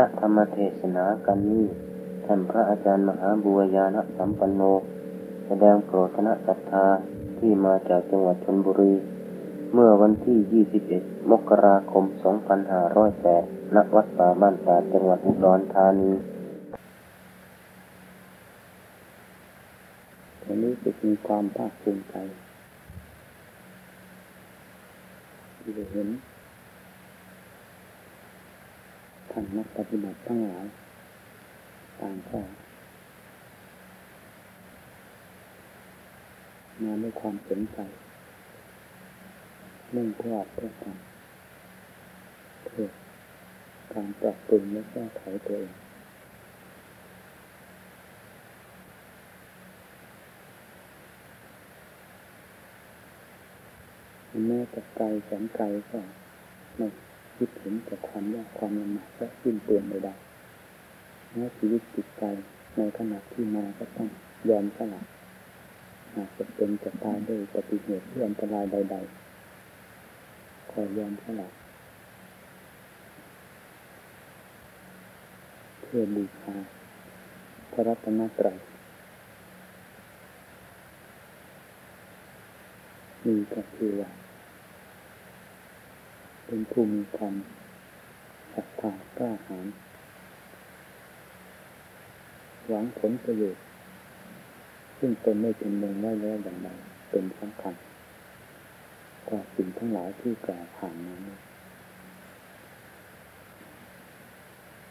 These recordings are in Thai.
ระธรรมเทศนากันนี้ท่านพระอาจารย์มหาบุญญาณสัมปันโน แสดงโปรดคณะศรัทธาที่มาจากจังหวัดชนบุรี เมื่อวันที่ 21 มกราคม 2508ณวัดป่าบ้านตาจังหวัดอุดรธานีวันนี้จะมีความภาคภูมิใจที่ได้เห็น ท่านนักปฏิบัติทั้งหลายต่างก็มาด้วยความสนใจเรื่องพื่อเพื่อทำเพื่อการปรับปรุงและแก้ไขตัวเองแม้แต่ไกลแสนไกลก็ไม่ คิดเห็นแต่ความยากความลำบากและสิ้นเปลืองใดๆแม้ชีวิตจิตใจในขณะที่มาก็ต้องยอมสละหากจะเป็นจะตายด้วยปฏิเหตุที่อันตรายใด ๆ ขอยอมสละเพื่อบูชาพระรัตนตรัยมีก็คือว่า เป็นผู้มีความศรัทธากล้าหาญหวังผลประโยชน์ซึ่งตนไม่เป็นเมืองไว้แล้วอย่างไรเป็นสำคัญกว่าสิ่งทั้งหลายที่กล่าวผ่านมานี้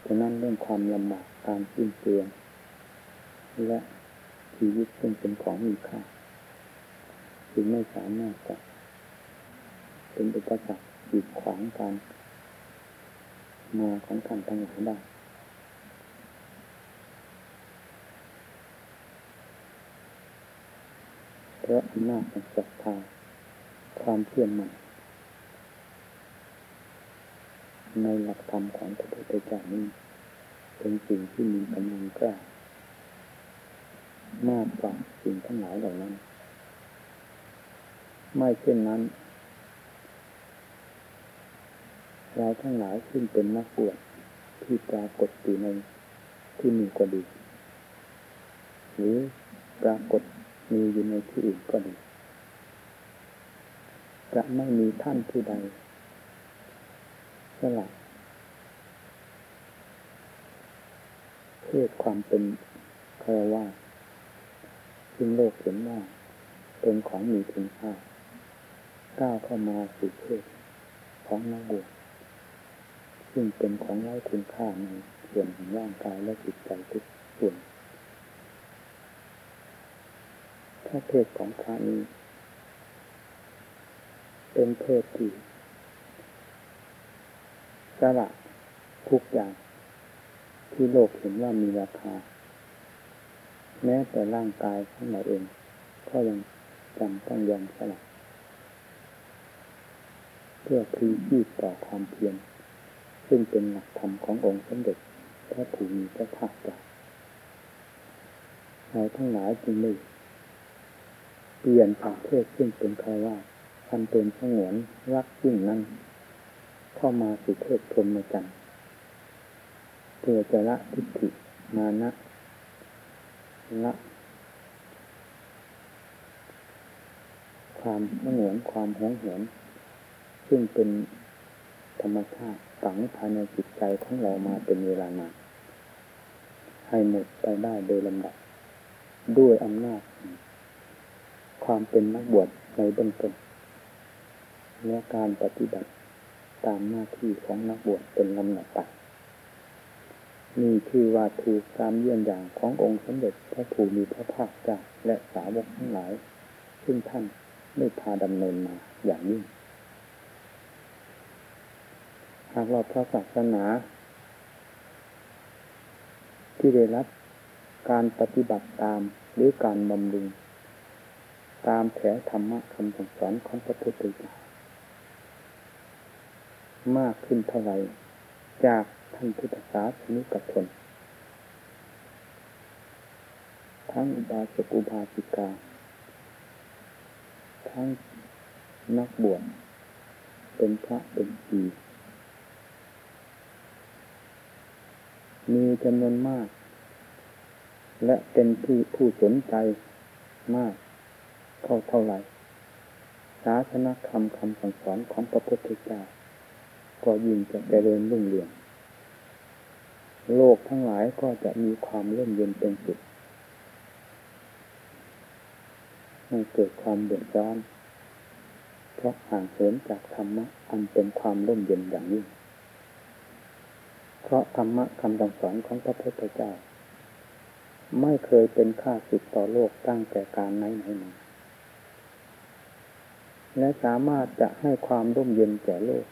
ฉะนั้นเรื่องความลำบากการสิ้นเปลืองและชีวิตซึ่งเป็นของมีค่าจึงไม่สามารถจะเป็นอุปสรรค กีดขวางการมาของท่านทั้งหลายได้เพราะอำนาจของศรัทธาความเชื่อมั่นในหลักธรรมของพระพุทธเจ้านี้ เป็นสิ่งที่มีกำลังกล้ามากกว่าสิ่งทั้งหลายเหล่านั้น ไม่เช่นนั้น เราทั้งหลายซึ่งเป็นนักบวชที่ปรากฏอยู่ในที่มีก็ดี หรือปรากฏมีอยู่ในที่อื่นก็ดีจะไม่มีท่านผู้ใดสลับเพศความเป็นคารวะซึ่งโลกเห็นว่าเป็นของมีคุณค่าก้าวเข้ามาสู่เพศของนักบวช ซึ่งเป็นของไร้คุณค่าในส่วนของร่างกายและจิตใจทุกส่วนถ้าเพศของพระนี้เป็นเพศที่สละทุกอย่างที่โลกเห็นว่ามีราคา แม้แต่ร่างกายของเราเอง ก็ยังจำต้องยอมสละเพื่อพลีชีพต่อความเพียร ซึ่งเป็นหลักธรรมขององค์สมเด็จพระภูมิพระภาคเจ้าเราทั้งหลายจึงไม่เปลี่ยนจาเพศซึ่งเป็นคาว่าพันเป็นสงวนรักยิ่งนั้นเข้ามาสู่เพศพรหมจรรย์เพื่อจะละทิฏฐิมานะละความสงวนความหวงหวนซึ่งเป็น ธรรมชาติฝังภายในจิตใจของเรามาเป็นเวลานานให้หมดไปได้โดยลำดับ ด้วยอำนาจ ความเป็นนักบวชในเบื้องต้นและการปฏิบัติตามหน้าที่ของนักบวชเป็นลำดับไปนี่คือว่าถูกตามเยี่ยงอย่างขององค์สมเด็จพระภูมิพระภาคเจ้าและสาวกทั้งหลาย ซึ่งท่านได้พาดำเนินมาอย่างนี้ หากเราพระศาสนา ที่ได้รับการปฏิบัติตามหรือการบำรุง ตามแถวธรรมะคำสั่งสอนของพระพุทธเจ้ามากขึ้นเท่าไหร่ จากท่านพุทธศาสนิกชนทั้งอุบาสกอุบาสิกา ทั้งนักบวชเป็นพระเป็นชี มีจำนวนมาก และเป็นที่ผู้สนใจมากเท่าเท่าไหร่ศาสนาคำคำสั่งสอนของพระพุทธเจ้าก็ยิ่งจะเจริญรุ่งเรือง โลกทั้งหลายก็จะมีความเล่มเย็นเป็นสุดไม่เกิดความเดือดร้อน เพราะห่างเหินจากธรรมะอันเป็นความร่มเย็นอย่างยิ่ง เพราะธรรมะคำสอนของพระพุทธเจ้า ไม่เคยเป็นค่าสิทธต่อโลกตั้งแต่การไหนไหนมาและสามารถจะให้ความร่มเย็นแก่โลก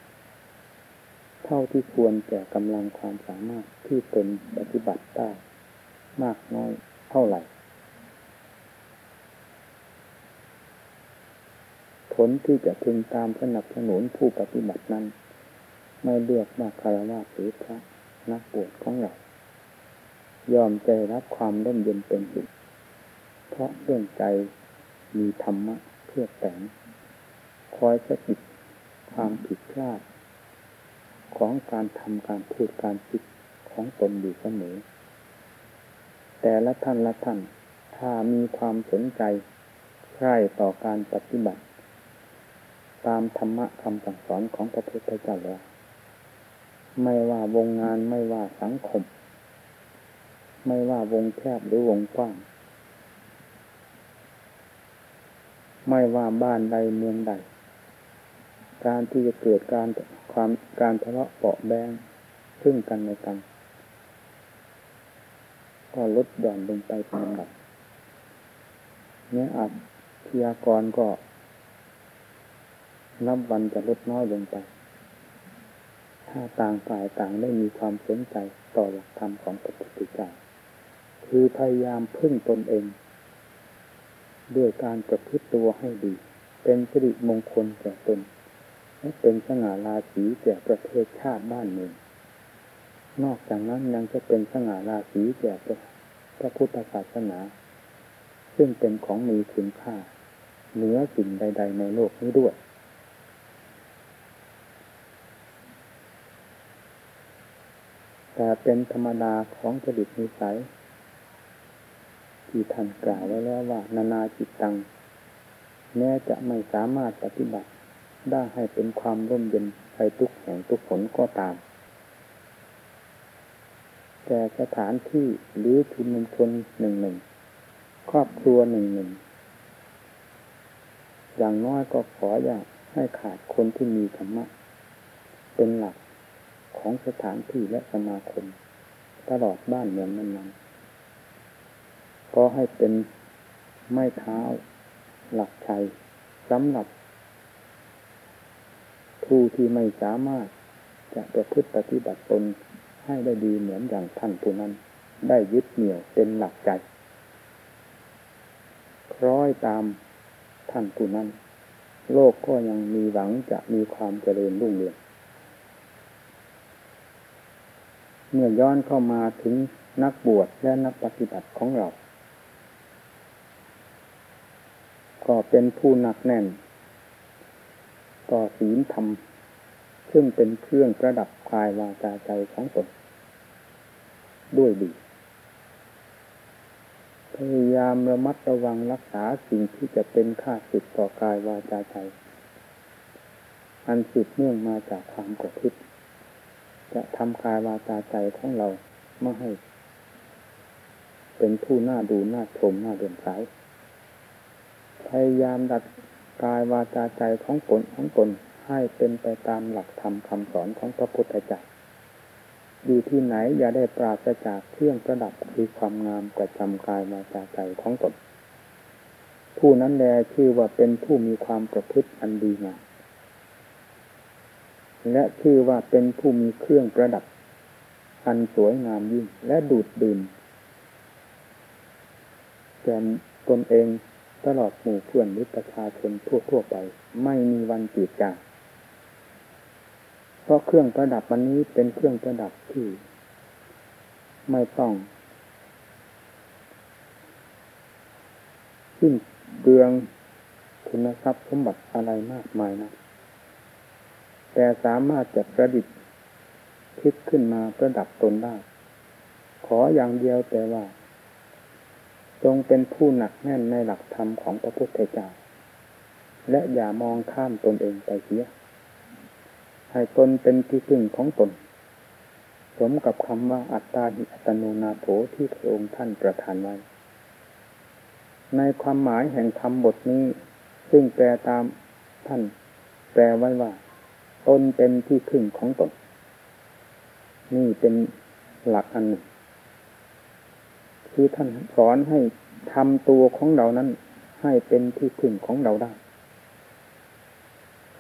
เท่าที่ควรแก่กำลังความสามารถที่ตนปฏิบัติได้มากน้อยเท่าไหร่ ผลที่จะพึงตามสนับสนุนผู้ปฏิบัตินั้น ไม่เลือกมาคารวะหรือพระ นักบวชของเรายอมใจรับความร่มเย็นเป็นสุขเพราะเรื่องใจมีธรรมะเพื่อแต่งคอยสะกิดความผิดพลาด ของการทำการพูดการคิดของตนอยู่เสมอ แต่ละท่านละท่านถ้ามีความสนใจใคร่ต่อการปฏิบัติ ตามธรรมะคำสั่งสอนของพระพุทธเจ้าแล้ว ไม่ว่าวงงานไม่ว่าสังคม ไม่ว่าวงแคบหรือวงกว้าง ไม่ว่าบ้านใดเมืองใด การที่จะเกิดการความการทะเลาะเปาะแบงซึ่งกันในกัน ก็ลดหย่อนลงไปเป็นลำดับเนี่ยอาจพยากรก็นับวันจะลดน้อยลงไป ถ้าต่างฝ่ายต่างได้มีความสนใจต่อหลักธรรมของพระพุทธเจ้าคือพยายามพึ่งตนเอง ด้วยการประพฤติตัวให้ดี เป็นสิริมงคลแก่ตนและเป็นสง่าราศีแก่ประเทศชาติบ้านเมืองนอกจากนั้นยังจะเป็นสง่าราศีแก่พระพุทธศาสนา ซึ่งเป็นของมีคุณค่าเหนือสิ่งใด ๆ ในโลกนี้ด้วย แต่เป็นธรรมดาของจริตนิสัย ที่ท่านกล่าวไว้แล้วว่า นานาจิตตัง แม้จะไม่สามารถปฏิบัติได้ให้เป็นความร่มเย็นไปทุกแห่งทุกผลก็ตาม แต่สถานที่หรือชุมชนหนึ่งหนึ่งครอบครัวหนึ่งหนึ่งอย่างน้อยก็ขออย่าให้ขาดคนที่มีธรรมะ เป็นหลัก ของสถานที่และสมาคม ตลอดบ้านเมืองนั้นๆก็ให้เป็นไม้เท้า หลักชัยสำหรับ ผู้ที่ไม่สามารถจะประพฤติปฏิบัติตนให้ได้ดีเหมือนอย่างท่านผู้นั้น ได้ยึดเหนี่ยวเป็นหลักใจคล้อยตามท่านผู้นั้น โลกก็ยังมีหวังจะมีความเจริญรุ่งเรือง เมื่อย้อนเข้ามาถึงนักบวชและนักปฏิบัติของเรา ก็เป็นผู้หนักแน่น ต่อศีลธรรม ซึ่งเป็นเครื่องประดับกายวาจาใจของตนด้วยดี พยายามระมัดระวังรักษาสิ่งที่จะเป็นค่าสิทต่อกายวาจาใจ อันสืบเนื่องมาจากความกดทิ์ จะทำกายวาจาใจของเราไม่ให้ เป็นผู้หน้าดูหน้าชมหน้าเดือดใสพยายามดัดกายวาจาใจของตนของตนให้เป็นไปตามหลักธรรมคำสอนของพระพุทธเจ้าอยู่ที่ไหนอย่าได้ปราศจากเครื่องประดับคือความงามประจำกายวาจาใจของตน ผู้นั้นแลชื่อว่าเป็นผู้มีความประพฤติอันดีงาม และชื่อว่าเป็นผู้มีเครื่องประดับ อันสวยงามยิ่ง และดูดดื่มแก่ตนเองตลอดหมู่เพื่อนหรือประชาชนทั่วๆไป ไม่มีวันจืดจางเพราะเครื่องประดับวันนี้เป็นเครื่องประดับที่ ไม่ต้องสิ้นเบืองคุณทรัพย์สมบัติอะไรมากมายนะ แต่สามารถจะประดิษฐ์คิดขึ้นมาประดับตนได้ ขออย่างเดียวแต่ว่า จงเป็นผู้หนักแน่นในหลักธรรมของพระพุทธเจ้า และอย่ามองข้ามตนเองไปเสีย ให้ตนเป็นที่พึ่งของตน สมกับคำว่าอัตตาหิอัตโนนาโถที่พระองค์ท่านประทานไว้ ในความหมายแห่งธรรมบทนี้ ซึ่งแปลตามท่านแปลไว้ว่า ตนเป็นที่พึ่งของตน นี่เป็นหลักอันหนึ่งคือท่านสอนให้ทำตัวของเรานั้น ให้เป็นที่พึ่งของเราได้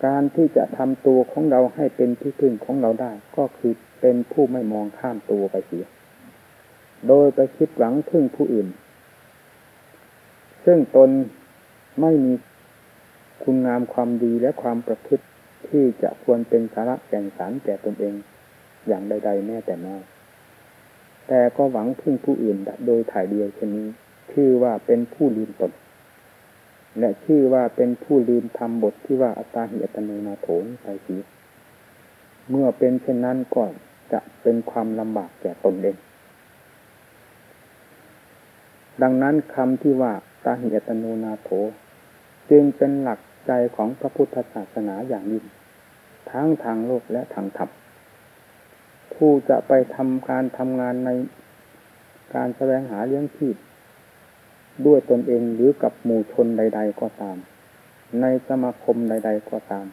การที่จะทำตัวของเราให้เป็นที่พึ่งของเราได้ ก็คือเป็นผู้ไม่มองข้ามตัวไปเสีย โดยไปคิดหวังพึ่งผู้อื่น ซึ่งตนไม่มีคุณงามความดีและความประพฤติ ที่จะควรเป็นสาระแก่นสารแก่ตนเอง อย่างใด ๆ แม้แต่น้อยแต่ก็หวังพึ่งผู้อื่นโดยถ่ายเดียวเช่นนี้ ชื่อว่าเป็นผู้ลืมตน และชื่อว่าเป็นผู้ลืมทำบทที่ว่าอัตตาหิอัตโนนาโถนไปสีเมื่อเป็นเช่นนั้นก่อนจะเป็นความลำบากแก่ตนเอง ดังนั้นคำที่ว่าตาหิอัตโนนาโถ จึงเป็นหลัก ใจของพระพุทธศาสนาอย่างยิ่งทั้งทางโลกและทางธรรมผู้จะไปทำการทำงานในการแสวงหาเลี้ยงชีพด้วยตนเองหรือกับหมู่ชนใด ๆ ก็ตาม ในสมาคมใด ๆ ก็ตาม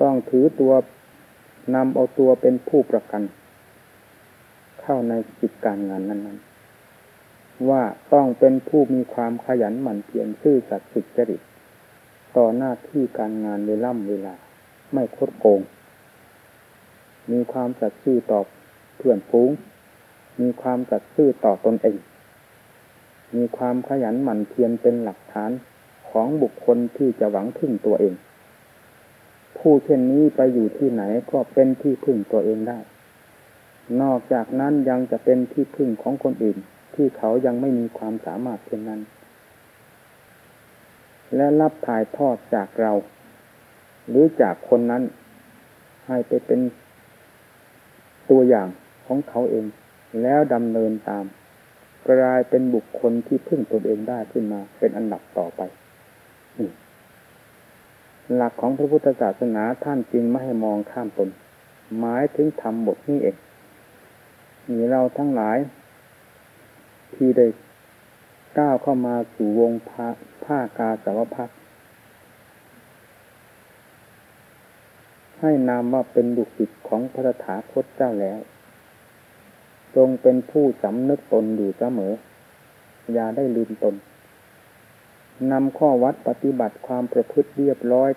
ต้องถือตัวนำเอาตัวเป็นผู้ประกัน เข้าในกิจการงานนั้น ๆ ว่าต้องเป็นผู้มีความขยันหมั่นเพียรซื่อสัตย์สุจริต ต่อหน้าที่การงานเวล่ำเวลา ไม่คดโกง มีความสัตย์ซื่อต่อเพื่อนฟูง มีความสัตย์ซื่อต่อตนเอง มีความขยันหมั่นเพียรเป็นหลักฐานของบุคคลที่จะหวังพึ่งตัวเอง ผู้เช่นนี้ไปอยู่ที่ไหนก็เป็นที่พึ่งตัวเองได้ นอกจากนั้นยังจะเป็นที่พึ่งของคนอื่น ที่เขายังไม่มีความสามารถเช่นนั้น และรับถ่ายทอดจากเรา หรือจากคนนั้น ให้ไปเป็นตัวอย่างของเขาเอง แล้วดำเนินตาม กลายเป็นบุคคลที่พึ่งตนเองได้ขึ้นมา เป็นอันดับต่อไปหลักของพระพุทธศาสนาท่านจริงไม่ให้มองข้ามตน หมายถึงทำบทนี้เองมีเราทั้งหลาย ที่ได้ ก้าวเข้ามาสู่วงผ้ากาสาวพักให้นามว่าเป็นบุคคลของพระถาคตเจ้าแล้ว จงเป็นผู้สำนึกตนอยู่เสมอ อย่าได้ลืมตนนำข้อวัดปฏิบัติความประพฤติเรียบร้อย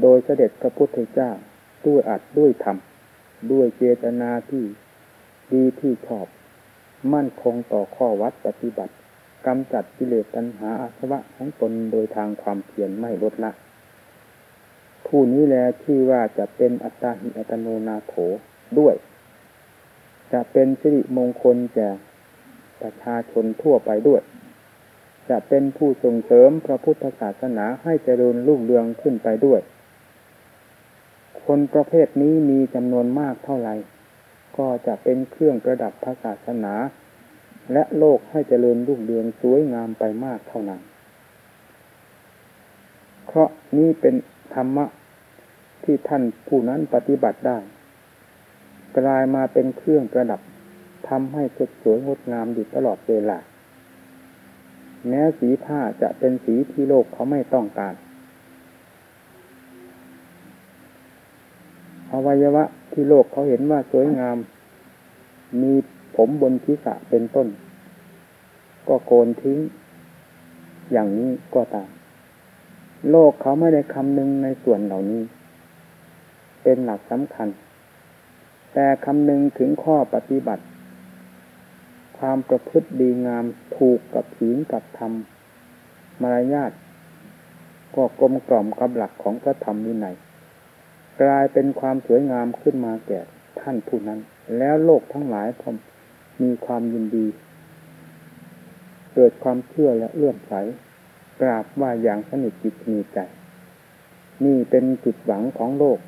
โดยเสด็จพระพุทธเจ้าด้วยอัดด้วยธรรม ด้วยเจตนาที่ดีที่ชอบ มั่นคงต่อข้อวัดปฏิบัติกำจัดกิเลสตัณหาอาสวะของตนโดยทางความเพียรไม่ลดละ ผู้นี้แลที่ว่าจะเป็นอัตตาหิอัตโนนาโถด้วย จะเป็นสิริมงคลแก่ประชาชนทั่วไปด้วย จะเป็นผู้ส่งเสริมพระพุทธศาสนาให้เจริญรุ่งเรืองขึ้นไปด้วย คนประเภทนี้มีจำนวนมากเท่าไหร่ ก็จะเป็นเครื่องประดับพระศาสนา และโลกให้เจริญรุ่งเรืองสวยงามไปมากเท่านั้น เพราะนี้เป็นธรรมะที่ท่านผู้นั้นปฏิบัติได้ กลายมาเป็นเครื่องประดับทำให้สดสวยงดงามอยู่ตลอดเวลา แม้สีผ้าจะเป็นสีที่โลกเขาไม่ต้องการ อวัยวะที่โลกเขาเห็นว่าสวยงาม มีผมบนทิศะเป็นต้น ก็โกนทิ้ง อย่างนี้ก็ตาม โลกเขาไม่ได้คำนึงในส่วนเหล่านี้ เป็นหลักสำคัญ แต่คำนึงถึงข้อปฏิบัติ ความประพฤติดีงามถูกกับศีลกับธรรม มารยาทก็กลมกล่อมกับหลักของพระธรรมวินัย กลายเป็นความสวยงามขึ้นมาแก่ท่านผู้นั้น แล้วโลกทั้งหลายก็มีความยินดี เกิดความเชื่อและเลื่อมใสกราบว่าอย่างสนิทจิตมีใจ นี่เป็นจุดหวังของโลก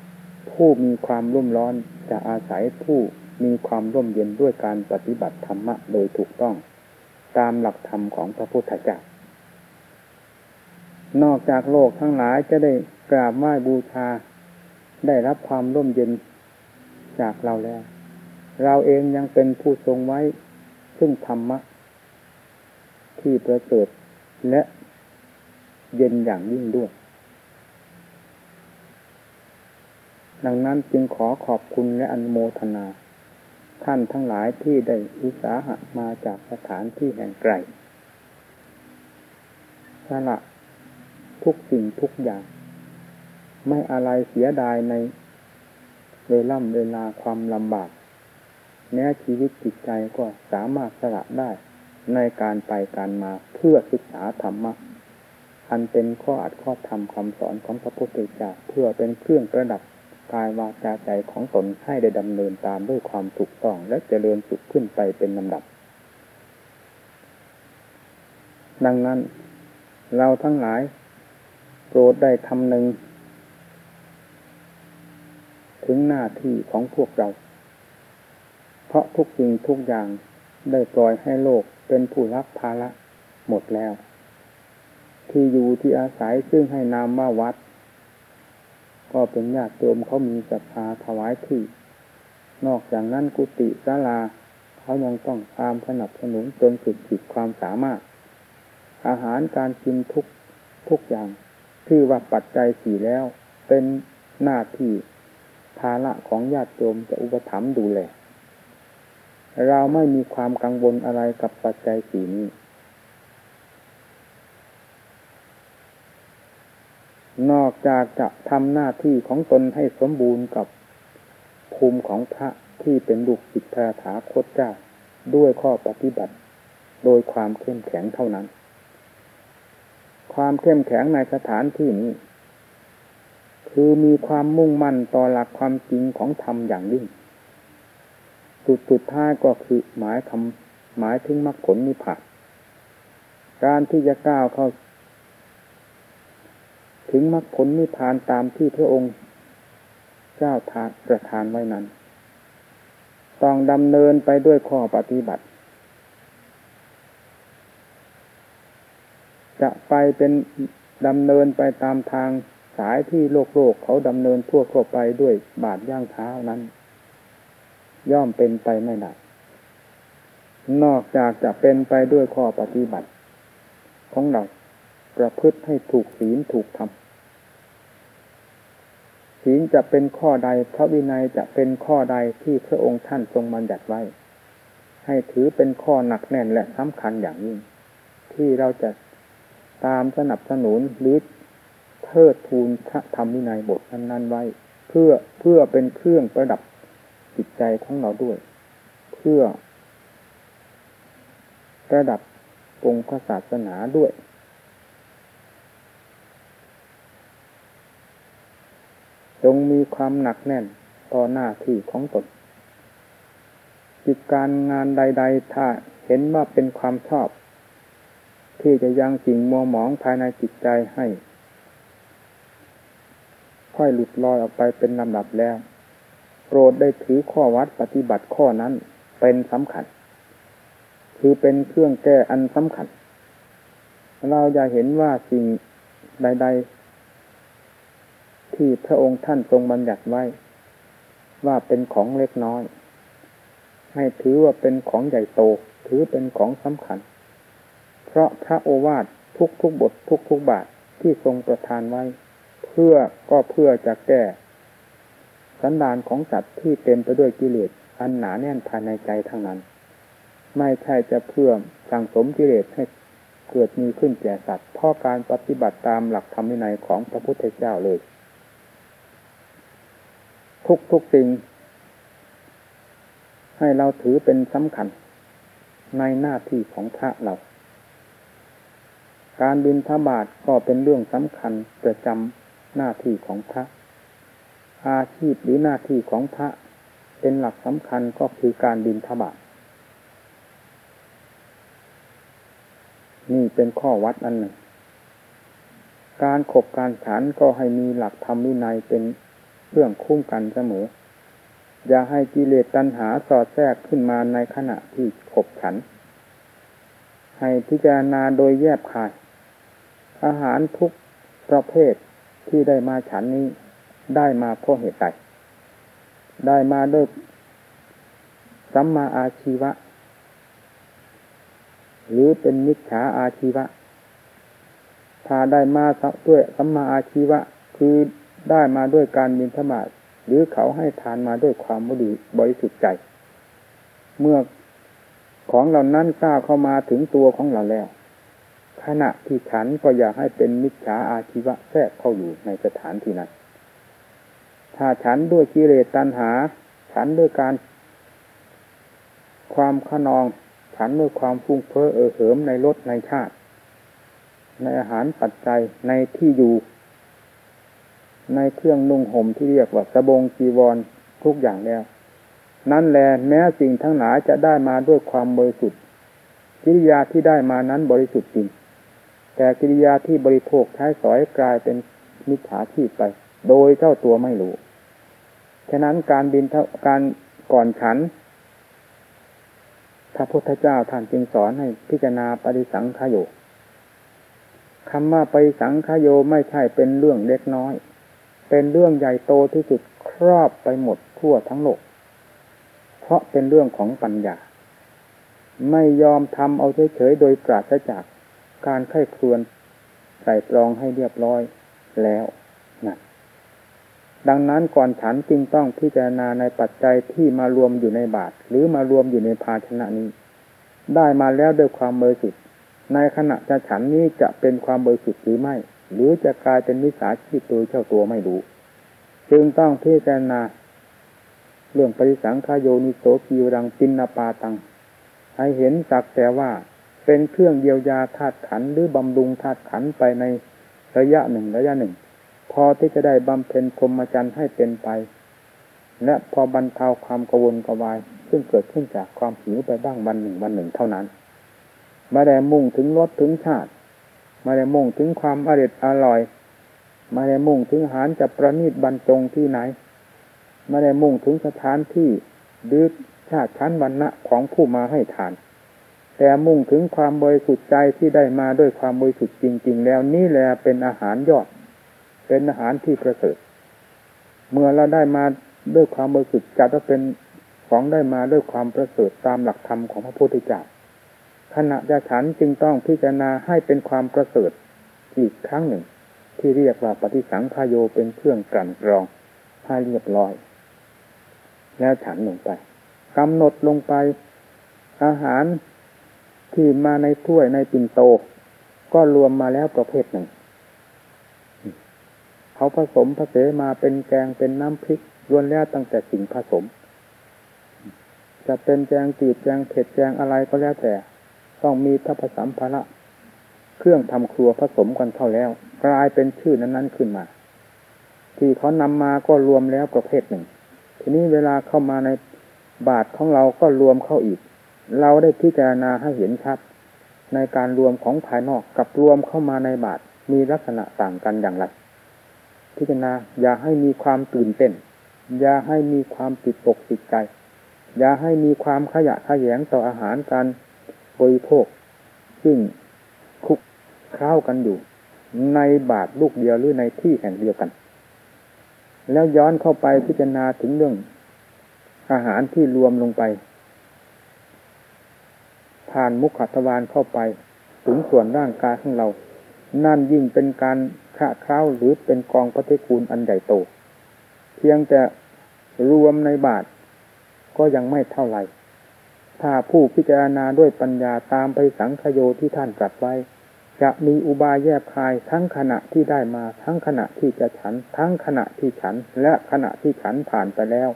ผู้มีความร่มร้อนจะอาศัยผู้มีความร่มเย็นด้วยการปฏิบัติธรรมะโดยถูกต้อง ตามหลักธรรมของพระพุทธเจ้านอกจากโลกทั้งหลายจะได้กราบไหว้บูชา ได้รับความร่มเย็นจากเราแล้ว เราเองยังเป็นผู้ทรงไว้ ซึ่งธรรมะ ที่ประเสริฐและเย็นอย่างยิ่งด้วย ดังนั้นจึงขอขอบคุณและอนุโมทนา ท่านทั้งหลายที่ได้อุตสาหะมาจากสถานที่แห่งไกลสละทุกสิ่งทุกอย่าง ไม่อะไรเสียดายในเวล่ำเวลาความลำบาก แม้ชีวิตจิตใจก็สามารถสละได้ในการไปการมาเพื่อศึกษาธรรมะอันเป็นข้ออัดข้อธรรมคำสอนของพระพุทธเจ้าเพื่อเป็นเครื่องประดับกายวาจาใจของตนให้ได้ดำเนินตามด้วยความถูกต้องและเจริญสุขขึ้นไปเป็นลำดับ ดังนั้น เราทั้งหลายโปรดได้ทำหนึ่ง ถึงหน้าที่ของพวกเรา เพราะทุกสิ่งทุกอย่างได้ปล่อยให้โลกเป็นผู้รับภาระหมดแล้ว ที่อยู่ที่อาศัยซึ่งให้นามว่าวัด ก็เป็นญาติโยมเขามีศรัทธาถวายที่ นอกจากนั้นกุฏิศาลาเขายังต้องตามสนับสนุนจนสุดขีดความสามารถ อาหารการกินทุกทุกอย่างที่ว่าปัจจัยสี่แล้ว เป็นหน้าที่ ภาระของญาติโยมจะอุปถัมภ์ดูแล เราไม่มีความกังวลอะไรกับปัจจัยสี่นี้ นอกจากจะทำหน้าที่ของตนให้สมบูรณ์กับภูมิของพระที่เป็นลูกศิษย์ถาคตเจ้าด้วยข้อปฏิบัติ โดยความเข้มแข็งเท่านั้น ความเข้มแข็งในสถานที่นี้ คือมีความมุ่งมั่นต่อหลักความจริงของธรรมอย่างยิ่งสุดสุดท้ายก็คือหมายคำหมายถึงมรรคผลนิพพานการที่จะก้าวเข้า ถึงมรรคผลนิพพานตามที่พระองค์ เจ้าทานประทานไว้นั้น ต้องดำเนินไปด้วยข้อปฏิบัติ จะไปเป็นดำเนินไปตามทาง สายที่โลกโลกเขาดำเนินทั่วทั่วไปด้วยบาทย่างเท้านั้น ย่อมเป็นไปไม่ได้นอกจากจะเป็นไปด้วยข้อปฏิบัติ ของเราประพฤติให้ถูกศีลถูกธรรมศีลจะเป็นข้อใดพระวินัยจะเป็นข้อใดที่พระองค์ท่านทรงบัญญัติไว้ ให้ถือเป็นข้อหนักแน่นและสำคัญอย่างยิ่ง ที่เราจะตามสนับสนุนหรือ เทิดทูนพระธรรมวินัยบทนั้นๆไว้ เพื่อเพื่อเป็นเครื่องประดับจิตใจของเราด้วย เพื่อ ระดับองค์ศาสนาด้วย จงมีความหนักแน่นต่อหน้าที่ของตนจิตการงานใด ๆ ถ้าเห็นว่าเป็นความชอบ ที่จะยังสิ่งมัวหมองภายในจิตใจให้ ค่อยหลุดลอยออกไปเป็นลำดับแล้วโปรดได้ถือข้อวัดปฏิบัติข้อนั้นเป็นสำคัญ คือเป็นเครื่องแก้อันสำคัญ เราจะเห็นว่าสิ่งใด ๆ ที่พระองค์ท่านทรงบัญญัติไว้ ว่าเป็นของเล็กน้อย ให้ถือว่าเป็นของใหญ่โต ถือเป็นของสำคัญ เพราะพระโอวาททุกทุกบททุกทุกบาทที่ทรงประทานไว้ เพื่อก็เพื่อจะแก้ สันดานของสัตว์ที่เต็มไปด้วยกิเลสอันหนาแน่นภายในใจทั้งนั้น ไม่ใช่จะเพื่อสั่งสมกิเลสให้เกิดมีขึ้นแก่สัตว์เพราะการปฏิบัติตามหลักธรรมวินัยของพระพุทธเจ้าเลย ทุกทุกสิ่ง ให้เราถือเป็นสำคัญในหน้าที่ของพระเรา การบินทบาทก็เป็นเรื่องสำคัญประจำ หน้าที่ของพระ อาชีพหรือหน้าที่ของพระเป็นหลักสำคัญก็คือการบินทบาทนี่เป็นข้อวัดอันหนึ่ง การขบการฉันก็ให้มีหลักธรรมวินัยเป็นเรื่องคุ้มกันเสมอ อย่าให้กิเลสตัณหาสอดแทรกขึ้นมาในขณะที่ขบฉัน ให้พิจารณาโดยแยบคาย อาหารทุกประเภท ที่ได้มาฉันนี้ได้มาเพราะเหตุใดได้มาด้วยสัมมาอาชีวะ หรือเป็นมิจฉาอาชีวะ ถ้าได้มาด้วยสัมมาอาชีวะ คือได้มาด้วยการบินธมาหรือเขาให้ทานมาด้วยความบริบริสุทธิ์ใจ เมื่อของเหล่านั้นกล้าเข้ามาถึงตัวของเราแล้ว ขณะที่ฉันก็อยากให้เป็นมิจฉาอาชีวะแทรกเข้าอยู่ในสถานที่นั้น ถ้าฉันด้วยกิเลสตัณหา ฉันด้วยการ ความขนอง ฉันด้วยความฟุ้งเฟ้อเออเหิมในรสในชาติ ในอาหารปัจจัยในที่อยู่ ในเครื่องนุ่งห่มที่เรียกว่าสบงจีวรทุกอย่างแล้วนั่นแหละแม้สิ่งทั้งหลายจะได้มาด้วยความบริสุทธิ์กิริยาที่ได้มานั้นบริสุทธิ์จริง แต่กิริยาที่บริโภคใช้สอยกลายเป็นมิจฉาชีพไป โดยเจ้าตัวไม่รู้ ฉะนั้นการบินการก่อนฉันพระพุทธเจ้าท่านจึงสอนให้พิจารณาปฏิสังขโยคำว่าปฏิสังขโยไม่ใช่เป็นเรื่องเล็กน้อย เป็นเรื่องใหญ่โตที่สุดครอบไปหมดทั่วทั้งโลก เพราะเป็นเรื่องของปัญญา ไม่ยอมทำเอาเฉยๆโดยปราศจาก การไข้ครวนใส่ตรองให้เรียบร้อยแล้วนะดังนั้นก่อนฉันจึงต้องพิจารณาในปัจจัยที่มารวมอยู่ในบาทหรือมารวมอยู่ในภาชนะนี้ ได้มาแล้วด้วยความเบริสุทธิ์ในขณะจะฉันนี้จะเป็นความเบริสุทธิ์หรือไม่ หรือจะกลายเป็นมิจฉาชีพโดยเจ้าตัวไม่รู้ จึงต้องพิจารณาเรื่องปริสังขายโยนิโสกีรังปินนาปาตัง ให้เห็นสักแต่ว่า เป็นเครื่องเยียวยาธาตุขันหรือบำรุงธาตุขันไปในระยะหนึ่งระยะหนึ่ง พอที่จะได้บำเพ็ญพรหมจรรย์ให้เป็นไป และพอบรรเทาความกวนกวาย ซึ่งเกิดขึ้นจากความหิวไปบ้างวันหนึ่งวันหนึ่งเท่านั้นไมาได้มุ่งถึงรสถึงชาติไมาได้มุ่งถึงความอร่อยอร่อยไมาได้มุ่งถึงอาหารจะประณีตบรรจงที่ไหนไมาได้มุ่งถึงสถานที่ดื้อชาติชั้นวรรณะของผู้มาให้ทาน แต่มุ่งถึงความบริสุทธิ์ใจที่ได้มาด้วยความบริสุทธิ์จริง ๆ แล้วนี่แหละเป็นอาหารยอด เป็นอาหารที่ประเสริฐเมื่อเราได้มาด้วยความบริสุทธิ์จะต้องเป็นของได้มาด้วยความประเสริฐตามหลักธรรมของพระพุทธเจ้าขณะจะฉันจึงต้องพิจารณาให้เป็นความประเสริฐอีกครั้งหนึ่ง ที่เรียกว่าปฏิสังขายโยเป็นเครื่องกลั่นกรองให้เรียบร้อย แล้วฉันลงไปกำหนดลงไป อาหาร ที่มาในถ้วยในปิ่นโต ก็รวมมาแล้วประเภทหนึ่ง เขาผสมผสมมาเป็นแกงเป็นน้ำพริกรวนแล้วตั้งแต่สิ่งผสม จะเป็นแกงจืดแกงเผ็ดแกงอะไรก็แล้วแต่ ต้องมีทัพสัมภาระเครื่องทำครัวผสมกันเข้าแล้ว กลายเป็นชื่อนั้นๆขึ้นมา ที่เขานำมาก็รวมแล้วประเภทหนึ่ง ทีนี้เวลาเข้ามาในบาทของเราก็รวมเข้าอีก เราได้พิจารณาให้เห็นชัด ในการรวมของภายนอกกับรวมเข้ามาในบาทมีลักษณะต่างกันอย่างไร พิจารณาอย่าให้มีความตื่นเต้น อย่าให้มีความติดปกติดใจ อย่าให้มีความขยะขยงต่ออาหารการบริโภคซึ่งคุกค้าวกันอยู่ ในบาทลูกเดียวหรือในที่แห่งเดียวกัน แล้วย้อนเข้าไปพิจารณาถึงเรื่องอาหารที่รวมลงไป ผ่านมุขทวารเข้าไป ถึงส่วนร่างกายของเรา นั่นยิ่งเป็นการขะค้าวหรือเป็นกองปฏิกูลอันใหญ่โต เพียงแต่รวมในบาท ก็ยังไม่เท่าไหร่ ถ้าผู้พิจารณาด้วยปัญญาตามไปสังขโยที่ท่านตรัสไว้ จะมีอุบายแยบคายทั้งขณะที่ได้มา ทั้งขณะที่จะฉัน ทั้งขณะที่ฉัน และขณะที่ฉันผ่านไปแล้ว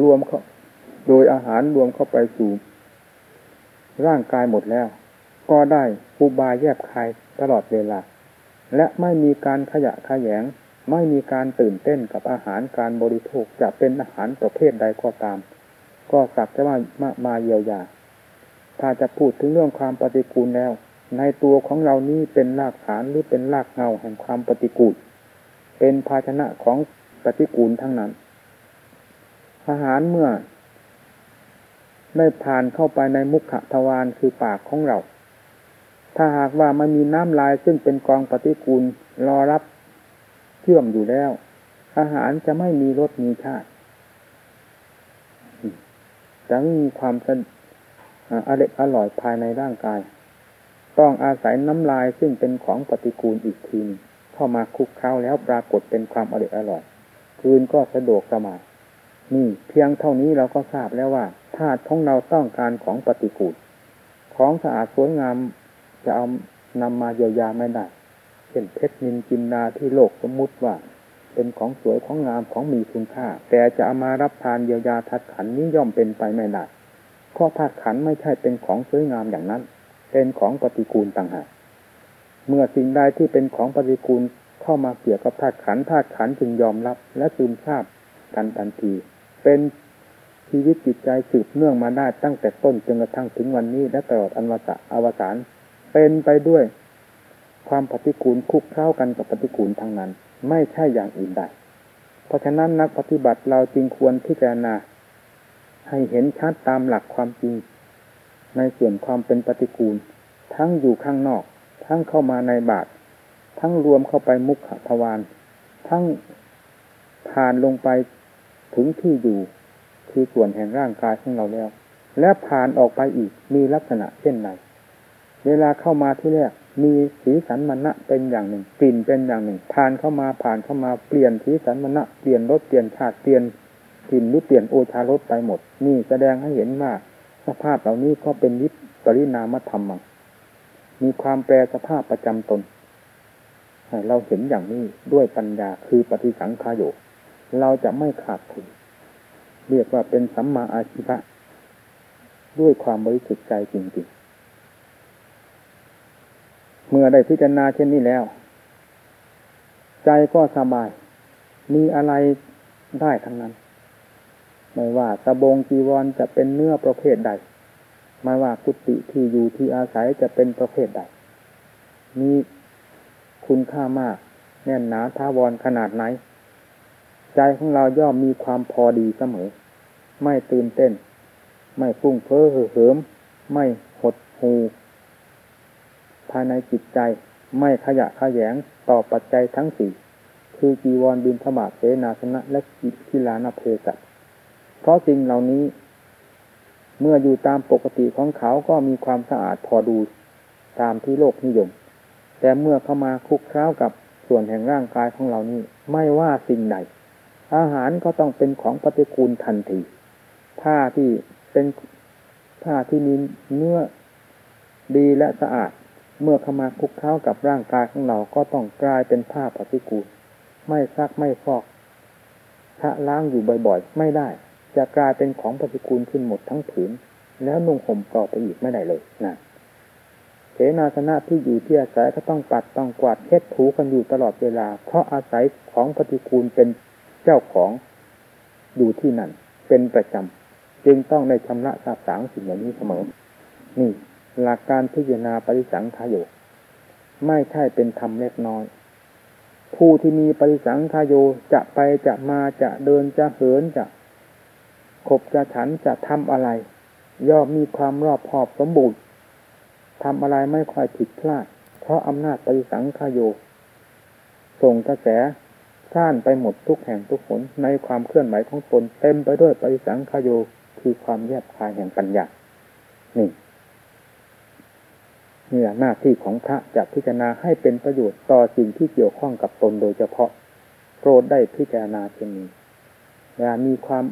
รวมเข้าโดยอาหารรวมเข้าไปสู่ ร่างกายหมดแล้ว ก็ได้อุบายแยบคายตลอดเวลา และไม่มีการขยะขยแยง ไม่มีการตื่นเต้นกับอาหารการบริโภคจะเป็นอาหารประเภทใดก็ตาม ก็สักแต่ว่ามามาเยียวยา ถ้าจะพูดถึงเรื่องความปฏิกูลแล้ว ในตัวของเรานี้เป็นรากฐานหรือเป็นรากเงาแห่งความปฏิกูล เป็นภาชนะของปฏิกูลทั้งนั้นอาหารเมื่อ ได้ผ่านเข้าไปในมุขทวารคือปากของเรา ถ้าหากว่ามันมีน้ำลายซึ่งเป็นกองปฏิกูลรอรับเชื่อมอยู่แล้ว อาหารจะไม่มีรสมีชาติจะไม่มีความสอร่อยอร่อยภายในร่างกาย ต้องอาศัยน้ำลายซึ่งเป็นของปฏิกูลอีกทีเข้ามาคุกเข้าแล้วปรากฏเป็นความอร่อยอร่อยคืนก็สะดวกสบาย นี่เพียงเท่านี้เราก็ทราบแล้วว่าธาตุของเราต้องการของปฏิกูลของสะอาดสวยงามจะเอานำมาเยียวยาไม่ได้เช่นเพชรนินจินดาที่โลกสมมุติว่า เป็นของสวยของงามของมีคุณค่า แต่จะเอามารับทานเยียวยาทัดขันนี้ย่อมเป็นไปไม่ได้เพราะธาตุขันไม่ใช่เป็นของสวยงามอย่างนั้น เป็นของปฏิกูลต่างหากเมื่อสิ่งใดที่เป็นของปฏิกูลเข้ามาเกี่ยวกับธาตุขันธาตุขันจึงยอมรับ และซึมซาบกันทันที เป็นชีวิตจิตใจสืบเนื่องมาได้ตั้งแต่ต้นจนกระทั่งถึงวันนี้ และตลอดอันวสอวสานเป็นไปด้วย ความปฏิกูลคุกเข้ากันกับปฏิกูลทั้งนั้น ไม่ใช่อย่างอื่นใดเพราะฉะนั้นนักปฏิบัติเราจึงควรพิจารณา ให้เห็นชัดตามหลักความจริง ในส่วนความเป็นปฏิกูล ทั้งอยู่ข้างนอก ทั้งเข้ามาในบาท ทั้งรวมเข้าไปมุขทวารทั้งผ่านลงไป ถึงที่อยู่คือส่วนแห่งร่างกายของเราแล้ว และผ่านออกไปอีกมีลักษณะเช่นไรเวลาเข้ามาที่แรกมีสีสันมณะเป็นอย่างหนึ่งกลิ่นเป็นอย่างหนึ่งผ่านเข้ามาผ่านเข้ามาเปลี่ยนสีสันมณะเปลี่ยนรสเปลี่ยนชาติเปลี่ยนกลิ่นหรือเปลี่ยนโอชารสไปหมด นี่แสดงให้เห็นว่าสภาพเหล่านี้ก็เป็นวิปริณามธรรมมีความแปรสภาพประจำตนเราเห็นอย่างนี้ด้วยปัญญาคือปฏิสังขายโย เราจะไม่ขาดทุน เรียกว่าเป็นสัมมาอาชีพะด้วยความบริสุทธิ์ใจจริงๆ เมื่อได้พิจารณาเช่นนี้แล้ว ใจก็สบาย มีอะไรได้ทั้งนั้น ไม่ว่าสบงจีวรจะเป็นเนื้อประเภทใด ไม่ว่ากุฏิที่อยู่ที่อาศัยจะเป็นประเภทใด มีคุณค่ามาก แน่นหนาท้าวรขนาดไหน ใจของเราย่อมมีความพอดีเสมอ ไม่ตื่นเต้น ไม่ฟุ้งเฟ้อเหิม ไม่หดหูภายในจิตใจไม่ขยะขยงต่อปัจจัยทั้งสี่คือจีวรบินธบาตเสนาสนะและกิทิลานาเพสัตเพราะสิ่งเหล่านี้ เมื่ออยู่ตามปกติของเขาก็มีความสะอาดพอดูตามที่โลกนิยม แต่เมื่อเข้ามาคุกค้ากับส่วนแห่งร่างกายของเรานี้ ไม่ว่าสิ่งใด อาหารก็ต้องเป็นของปฏิกูลทันที ผ้าที่เป็นผ้าที่มีเนื้อดีและสะอาด เมื่อเข้ามาคุกเข้ากับร่างกายของเราก็ต้องกลายเป็นผ้าปฏิกูล ไม่ซักไม่ฟอกชะล้างอยู่บ่อยๆ ไม่ได้ จะกลายเป็นของปฏิกูลขึ้นหมดทั้งผืน แล้วนุ่งห่มต่อไปอีกไม่ได้เลยนะเสนาสนะที่อยู่ที่อาศัยก็ต้องปัดต้องกวาดเช็ดถูกันอยู่ตลอดเวลา เพราะอาศัยของปฏิกูลเป็น เจ้าของอยู่ที่นั่น เป็นประจำจึงต้องได้ชำระสาสางสิ่งเหล่านี้เสมอ นี่ หลักการพิจารณาปริสังขายโยไม่ใช่เป็นธรรมเล็กน้อย ผู้ที่มีปริสังขายโยจะไปจะมาจะเดินจะเหินจะขบจะฉันจะทำอะไร ย่อมมีความรอบคอบสมบูรณ์ทำอะไรไม่ค่อยผิดพลาด เพราะอำนาจปริสังขายโยส่งกระแส ซ่านไปหมดทุกแห่งทุกผลในความเคลื่อนไหวของตนเต็มไปด้วยปริสังขโยคือความแยบคายแห่งปัญญา นี่นี่หน้าที่ของพระจะพิจารณาให้เป็นประโยชน์ต่อสิ่งที่เกี่ยวข้องกับตนโดยเฉพาะโปรดได้พิจารณาเช่นนี้อย่ามีความ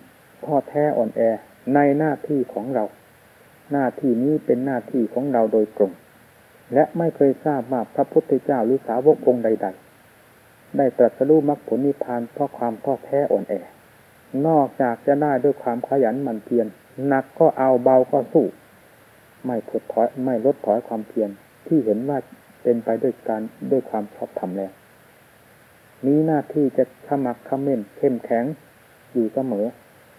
ท้อแท้อ่อนแอในหน้าที่ของเรา หน้าที่นี้เป็นหน้าที่ของเราโดยตรง และไม่เคยทราบว่าพระพุทธเจ้าหรือสาวกองค์ใด ๆ ได้ตรัสรู้มรรคผลนิพพานเพราะความท้อแท้อ่อนแอ นอกจากจะได้ด้วยความขยันหมั่นเพียรหนักก็เอาเบาก็สู้ ไม่ถดถอยไม่ลดถอยความเพียรที่เห็นว่าเป็นไปด้วยการด้วยความชอบธรรมแล้วมีหน้าที่จะขมักขม้นเข้มแข็งอยู่เสมอ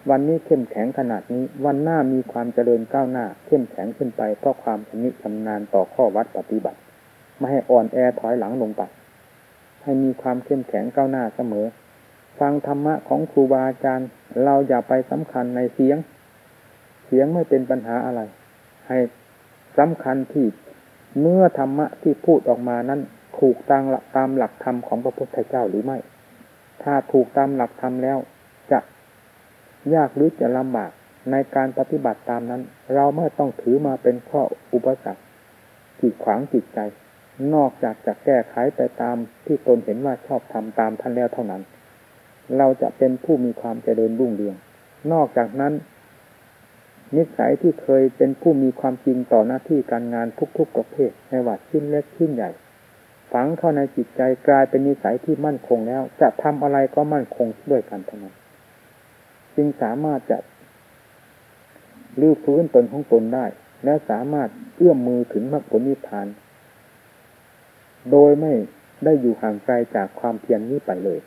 วันนี้เข้มแข็งขนาดนี้ วันหน้ามีความเจริญก้าวหน้า เข้มแข็งขึ้นไปเพราะความชำนิชำนาญต่อข้อวัดปฏิบัติ ไม่ให้อ่อนแอถอยหลังลงไป ให้มีความเข้มแข็งก้าวหน้าเสมอ ฟังธรรมะของครูบาอาจารย์ เราอย่าไปสำคัญในเสียง เสียงไม่เป็นปัญหาอะไร ให้สำคัญที่เมื่อธรรมะที่พูดออกมานั้นถูกตามตามหลักธรรมของพระพุทธเจ้าหรือไม่ ถ้าถูกตามหลักธรรมแล้ว จะยากหรือจะลำบากในการปฏิบัติตามนั้น เราไม่ต้องถือมาเป็นข้ออุปสรรคขีดขวางจิตใจ นอกจากจะแก้ไขไปตามที่ตนเห็นว่าชอบทำตามท่านแล้วเท่านั้น เราจะเป็นผู้มีความเจริญรุ่งเรือง นอกจากนั้น นิสัยที่เคยเป็นผู้มีความจริงต่อหน้าที่การงานทุกๆประเภทในวัดชิ้นเล็กชิ้นใหญ่ ฝังเข้าในจิตใจกลายเป็นนิสัยที่มั่นคงแล้ว จะทำอะไรก็มั่นคงด้วยกันทั้งนั้นจึงสามารถจะลื้อฟื้นตนของตนได้ และสามารถเอื้อมมือถึงมรรคผลนิพพาน โดยไม่ได้อยู่ห่างไกลจากความเพียรนนี้ไปเลย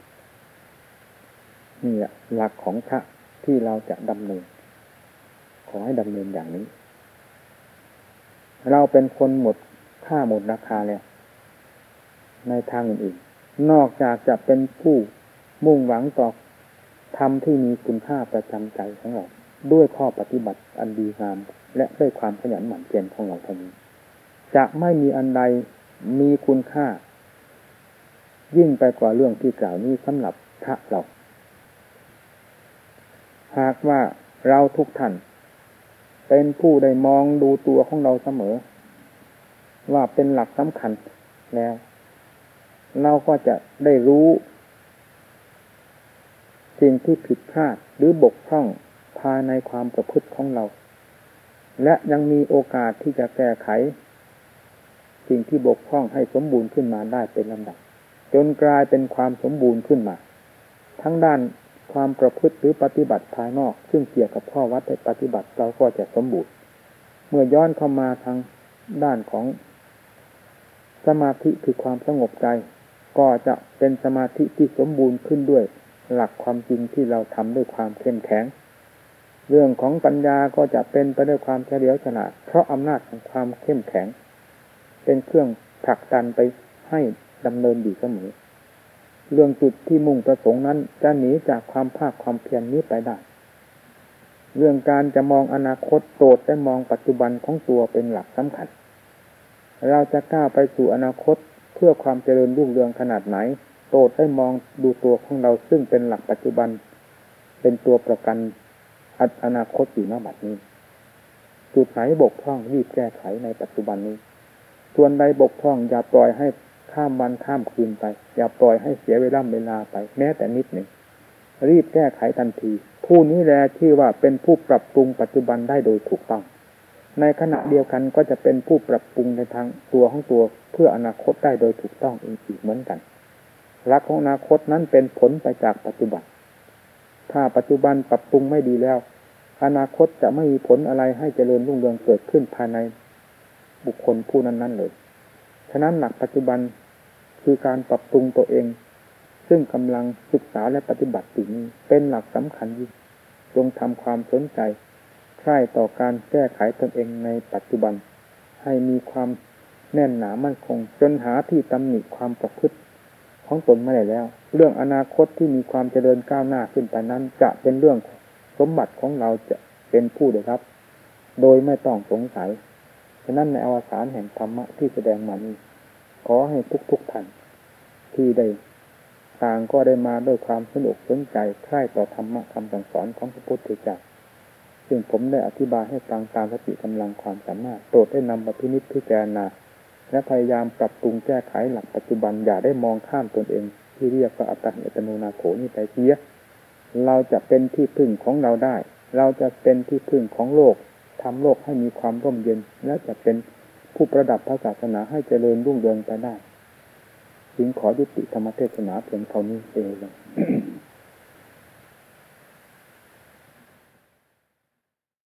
นี่แหละหลักของพระที่เราจะดำเนิน ขอให้ดำเนินอย่างนี้ เราเป็นคนหมดค่าหมดราคาแล้วในทางอื่นๆนอกจากจะเป็นผู้มุ่งหวังต่อธรรมที่มีคุณค่าประจำใจของเรา ด้วยข้อปฏิบัติอันดีงาม และด้วยความขยันหมั่นเพียรของเราเท่านี้ จะไม่มีอันใด มีคุณค่า ยิ่งไปกว่าเรื่องที่กล่าวนี้สำหรับพระเรา หากว่าเราทุกท่าน เป็นผู้ได้มองดูตัวของเราเสมอ ว่าเป็นหลักสำคัญแล้ว เราก็จะได้รู้ สิ่งที่ผิดพลาดหรือบกพร่องภายในความประพฤติของเรา และยังมีโอกาสที่จะแก้ไข สิ่งที่บกพร่องให้สมบูรณ์ขึ้นมาได้เป็นลำดับ จนกลายเป็นความสมบูรณ์ขึ้นมา ทั้งด้านความประพฤติหรือปฏิบัติภายนอก ซึ่งเกี่ยวกับข้อวัดในปฏิบัติเราก็จะสมบูรณ์ เมื่อย้อนเข้ามาทางด้านของ สมาธิคือความสงบใจ ก็จะเป็นสมาธิที่สมบูรณ์ขึ้นด้วย หลักความจริงที่เราทำด้วยความเข้มแข็งเรื่องของปัญญาก็จะเป็นไปด้วยความเฉลียวฉลาดเพราะอำนาจของความเข้มแข็ง เป็นเครื่องผลักดันไปให้ดำเนินดีเสมอ เรื่องจุดที่มุ่งประสงค์นั้นจะหนีจากความภาคความเพียรนนี้ไปได้ เรื่องการจะมองอนาคตโปรดได้มองปัจจุบันของตัวเป็นหลักสำคัญ เราจะก้าวไปสู่อนาคตเพื่อความเจริญรุ่งเรืองขนาดไหน โปรดได้มองดูตัวของเราซึ่งเป็นหลักปัจจุบัน เป็นตัวประกันอนาคตอยู่หน้าบัดนี้ จุดไหนบกพร่องรีบแก้ไขในปัจจุบันนี้ ส่วนใดบกพร่อง อย่าปล่อยให้ข้ามวันข้ามคืนไป อย่าปล่อยให้เสียเวลาเวลาไป แม้แต่นิดหนึ่ง รีบแก้ไขทันที ผู้นี้แหละที่ว่าเป็นผู้ปรับปรุงปัจจุบันได้โดยถูกต้อง ในขณะเดียวกันก็จะเป็นผู้ปรับปรุงในทางตัวของตัว เพื่ออนาคตได้โดยถูกต้องอีกเหมือนกันรักของอนาคตนั้นเป็นผลไปจากปัจจุบัน ถ้าปัจจุบันปรับปรุงไม่ดีแล้ว อนาคตจะไม่มีผลอะไรให้เจริญรุ่งเรืองเกิดขึ้นภายใน บุคคลผู้นั้น ๆ เลย ฉะนั้นหลักปัจจุบันคือการปรับปรุงตัวเอง ซึ่งกำลังศึกษาและปฏิบัติอยู่นี้เป็นหลักสำคัญยิ่งจงทำความสนใจใคร่ต่อการแก้ไขตนเองในปัจจุบัน ให้มีความแน่นหนามั่นคง จนหาที่ตำหนิความประพฤติของตนไม่ได้แล้ว เรื่องอนาคตที่มีความเจริญก้าวหน้าขึ้นไปนั้น จะเป็นเรื่องสมบัติของเราจะเป็นผู้ได้รับ โดยไม่ต้องสงสัย ฉะนั้นในอวสานแห่งธรรมะที่แสดงมานี้ขอให้ทุกๆท่านที่ได้ต่างก็ได้มาด้วยความสนุกสนใจใคร่ต่อธรรมะคำสั่งสอนของพระพุทธเจ้าซึ่งผมได้อธิบายให้ฟังตามสติกำลังความสามารถโปรดได้นำมาพินิจพิจารณาและพยายามปรับปรุงแก้ไขหลักปัจจุบันอย่าได้มองข้ามตนเอง ที่เรียกว่าอัตหิตโนนาโขนี่ไปเสียเราจะเป็นที่พึ่งของเราได้ เราจะเป็นที่พึ่งของโลก ทำโลกให้มีความร่มเย็น และจะเป็นผู้ประดับพระศาสนาให้เจริญรุ่งเรืองไปได้จึงขอยุติธรรมเทศนาเพียงเท่านี้เอง